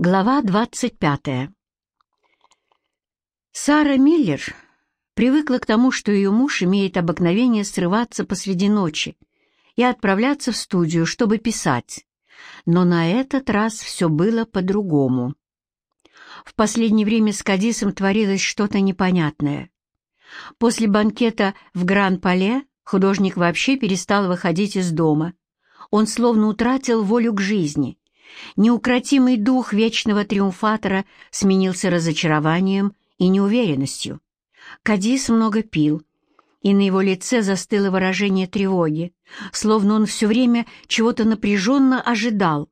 Глава 25. Сара Миллер привыкла к тому, что ее муж имеет обыкновение срываться посреди ночи и отправляться в студию, чтобы писать. Но на этот раз все было по-другому. В последнее время с Кадисом творилось что-то непонятное. После банкета в Гран-Пале художник вообще перестал выходить из дома. Он словно утратил волю к жизни Неукротимый дух вечного триумфатора сменился разочарованием и неуверенностью. Кадис много пил, и на его лице застыло выражение тревоги, словно он все время чего-то напряженно ожидал.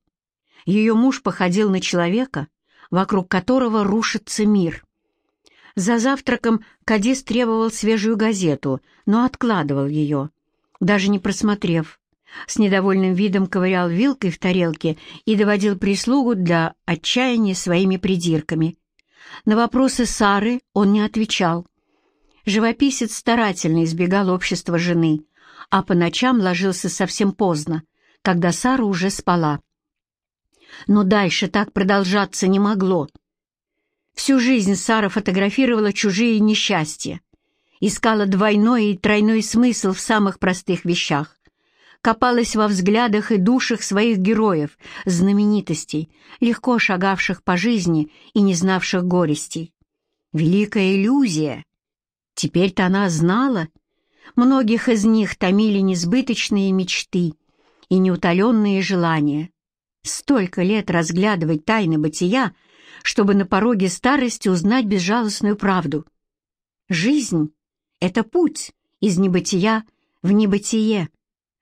Ее муж походил на человека, вокруг которого рушится мир. За завтраком Кадис требовал свежую газету, но откладывал ее, даже не просмотрев. С недовольным видом ковырял вилкой в тарелке и доводил прислугу для отчаяния своими придирками. На вопросы Сары он не отвечал. Живописец старательно избегал общества жены, а по ночам ложился совсем поздно, когда Сара уже спала. Но дальше так продолжаться не могло. Всю жизнь Сара фотографировала чужие несчастья, искала двойной и тройной смысл в самых простых вещах копалась во взглядах и душах своих героев, знаменитостей, легко шагавших по жизни и не знавших горестей. Великая иллюзия. Теперь-то она знала. Многих из них томили несбыточные мечты и неутоленные желания. Столько лет разглядывать тайны бытия, чтобы на пороге старости узнать безжалостную правду. Жизнь — это путь из небытия в небытие,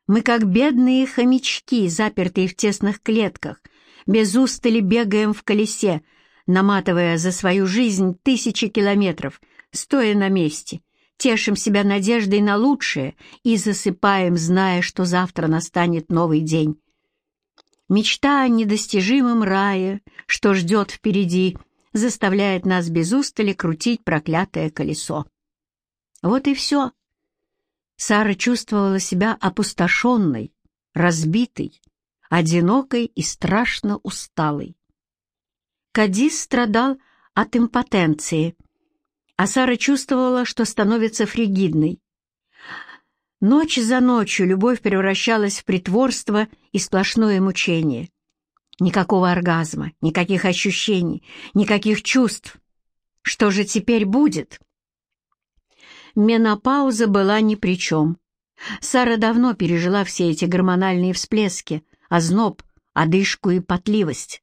мы как бедные хомячки, запертые в тесных клетках, без устали бегаем в колесе, наматывая за свою жизнь тысячи километров, стоя на месте, тешим себя надеждой на лучшее и засыпаем, зная, что завтра настанет новый день. Мечта о недостижимом рае, что ждет впереди, заставляет нас без устали крутить проклятое колесо. Вот и все. Сара чувствовала себя опустошенной, разбитой, одинокой и страшно усталой. Кадис страдал от импотенции, а Сара чувствовала, что становится фригидной. Ночь за ночью любовь превращалась в притворство и сплошное мучение. Никакого оргазма, никаких ощущений, никаких чувств. Что же теперь будет? Менопауза была ни при чем. Сара давно пережила все эти гормональные всплески, озноб, одышку и потливость.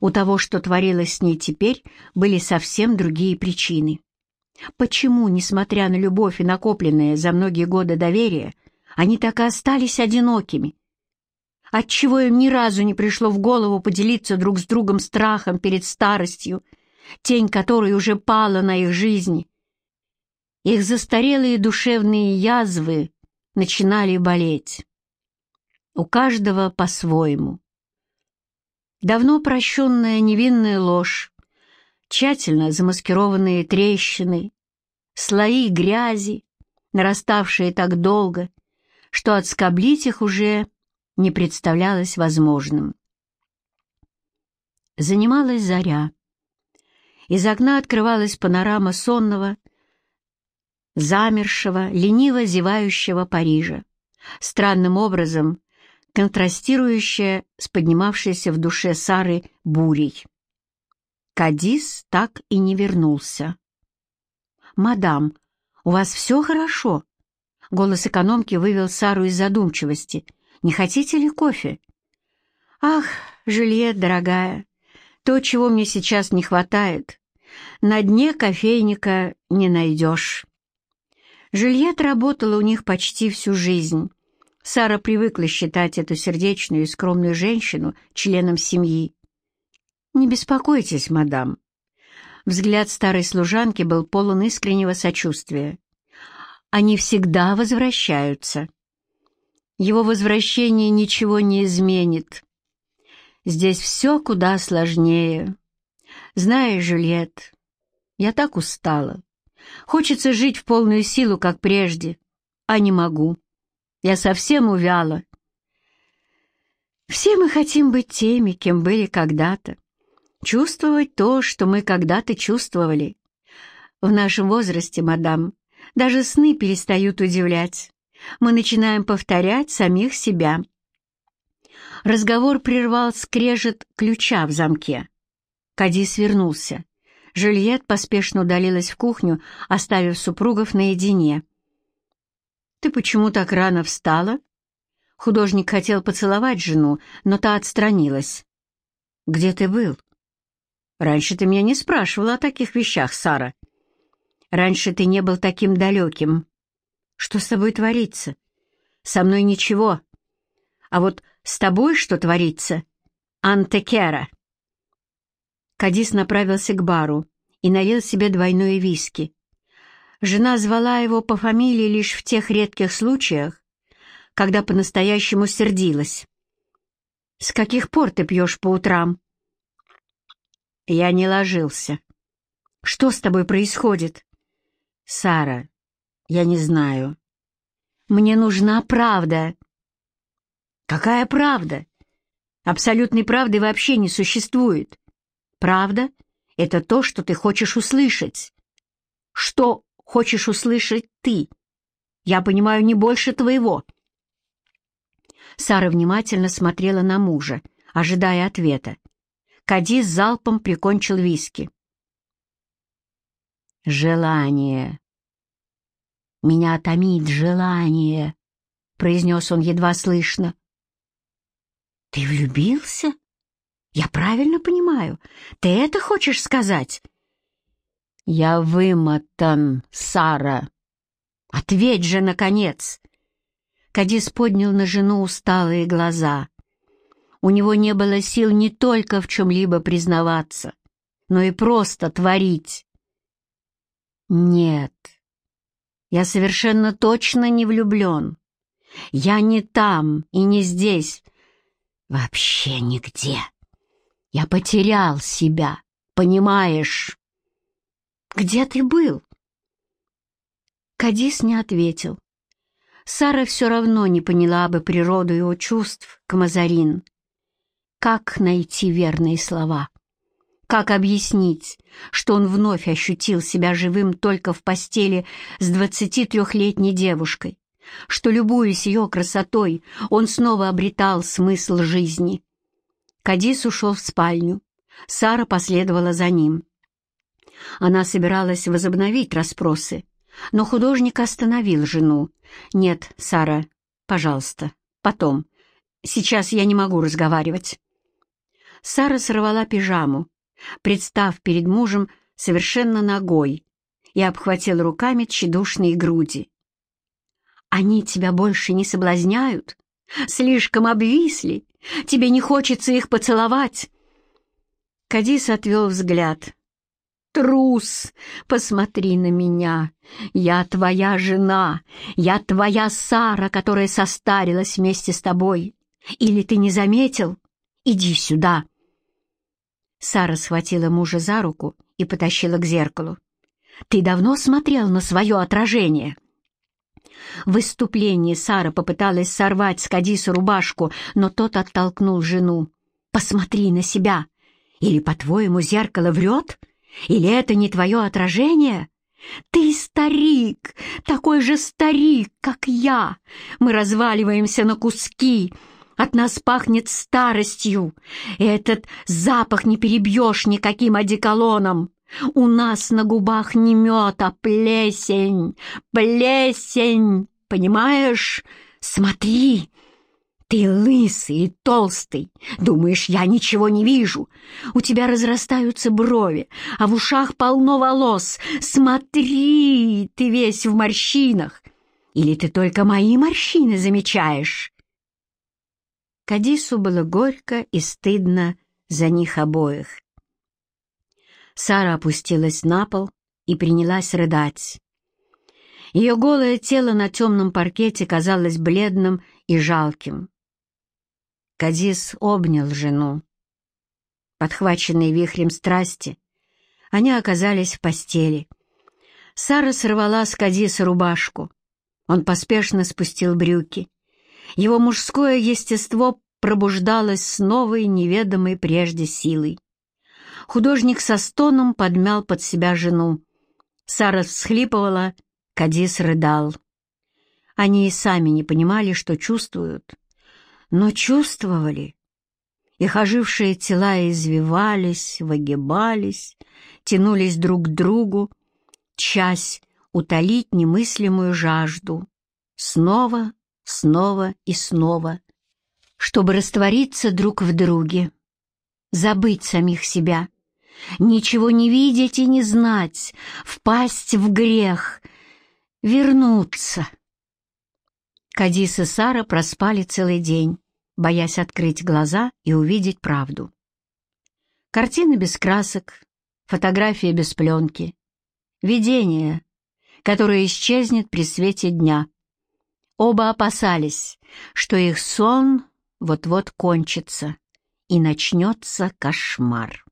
У того, что творилось с ней теперь, были совсем другие причины. Почему, несмотря на любовь и накопленное за многие годы доверие, они так и остались одинокими? Отчего им ни разу не пришло в голову поделиться друг с другом страхом перед старостью, тень которой уже пала на их жизни, их застарелые душевные язвы начинали болеть. У каждого по-своему. Давно прощенная невинная ложь, тщательно замаскированные трещины, слои грязи, нараставшие так долго, что отскоблить их уже не представлялось возможным. Занималась заря. Из окна открывалась панорама сонного, замершего, лениво зевающего Парижа, странным образом контрастирующая с поднимавшейся в душе Сары бурей. Кадис так и не вернулся. «Мадам, у вас все хорошо?» Голос экономки вывел Сару из задумчивости. «Не хотите ли кофе?» «Ах, Жюльет, дорогая, то, чего мне сейчас не хватает, на дне кофейника не найдешь». Жильет работала у них почти всю жизнь. Сара привыкла считать эту сердечную и скромную женщину членом семьи. «Не беспокойтесь, мадам». Взгляд старой служанки был полон искреннего сочувствия. «Они всегда возвращаются. Его возвращение ничего не изменит. Здесь все куда сложнее. Знаешь, Жюльет, я так устала. Хочется жить в полную силу, как прежде, а не могу. Я совсем увяла. Все мы хотим быть теми, кем были когда-то. Чувствовать то, что мы когда-то чувствовали. В нашем возрасте, мадам, даже сны перестают удивлять. Мы начинаем повторять самих себя. Разговор прервал скрежет ключа в замке. Кадис вернулся. Жюльет поспешно удалилась в кухню, оставив супругов наедине. «Ты почему так рано встала?» Художник хотел поцеловать жену, но та отстранилась. «Где ты был?» «Раньше ты меня не спрашивала о таких вещах, Сара. Раньше ты не был таким далеким. Что с тобой творится? Со мной ничего. А вот с тобой что творится? Антекера!» Кадис направился к бару и налил себе двойное виски. Жена звала его по фамилии лишь в тех редких случаях, когда по-настоящему сердилась. «С каких пор ты пьешь по утрам?» Я не ложился. «Что с тобой происходит?» «Сара, я не знаю. Мне нужна правда». «Какая правда? Абсолютной правды вообще не существует. Правда — это то, что ты хочешь услышать. Что хочешь услышать ты? Я понимаю не больше твоего. Сара внимательно смотрела на мужа, ожидая ответа. Кадис залпом прикончил виски. «Желание. Меня томит желание», — произнес он едва слышно. «Ты влюбился?» Я правильно понимаю? Ты это хочешь сказать? Я вымотан, Сара. Ответь же, наконец. Кадис поднял на жену усталые глаза. У него не было сил не только в чем-либо признаваться, но и просто творить. Нет, я совершенно точно не влюблен. Я не там и не здесь, вообще нигде. Я потерял себя, понимаешь? Где ты был? Кадис не ответил. Сара все равно не поняла бы природу его чувств к Мазарин. Как найти верные слова? Как объяснить, что он вновь ощутил себя живым только в постели с двадцати трехлетней девушкой, что, любуясь ее красотой, он снова обретал смысл жизни? Кадис ушел в спальню. Сара последовала за ним. Она собиралась возобновить расспросы, но художник остановил жену. «Нет, Сара, пожалуйста, потом. Сейчас я не могу разговаривать». Сара сорвала пижаму, представ перед мужем совершенно ногой, и обхватила руками тщедушные груди. «Они тебя больше не соблазняют? Слишком обвисли? Тебе не хочется их поцеловать?» Кадис отвел взгляд. «Трус, посмотри на меня. Я твоя жена, я твоя Сара, которая состарилась вместе с тобой. Или ты не заметил? Иди сюда!» Сара схватила мужа за руку и потащила к зеркалу. «Ты давно смотрел на свое отражение?» В выступлении Сара попыталась сорвать с Кадиса рубашку, но тот оттолкнул жену. «Посмотри на себя! Или, по-твоему, зеркало врет? Или это не твое отражение? Ты старик, такой же старик, как я. Мы разваливаемся на куски, от нас пахнет старостью. Этот запах не перебьешь никаким одеколоном. У нас на губах не мед, а плесень, плесень, понимаешь? Смотри, ты лысый и толстый. Думаешь, я ничего не вижу? У тебя разрастаются брови, а в ушах полно волос. Смотри, ты весь в морщинах. Или ты только мои морщины замечаешь?» Кадису было горько и стыдно за них обоих. Сара опустилась на пол и принялась рыдать. Ее голое тело на темном паркете казалось бледным и жалким. Кадис обнял жену. Подхваченные вихрем страсти, они оказались в постели. Сара сорвала с Кадиса рубашку. Он поспешно спустил брюки. Его мужское естество пробуждалось с новой, неведомой прежде силой. Художник со стоном подмял под себя жену. Сара всхлипывала, Кадис рыдал. Они и сами не понимали, что чувствуют, но чувствовали. Их ожившие тела извивались, выгибались, тянулись друг к другу, часть утолить немыслимую жажду. Снова, снова и снова, чтобы раствориться друг в друге, забыть самих себя, ничего не видеть и не знать, впасть в грех, вернуться. Кадис и Сара проспали целый день, боясь открыть глаза и увидеть правду. Картины без красок, фотография без пленки, видение, которое исчезнет при свете дня. Оба опасались, что их сон вот-вот кончится, и начнется кошмар.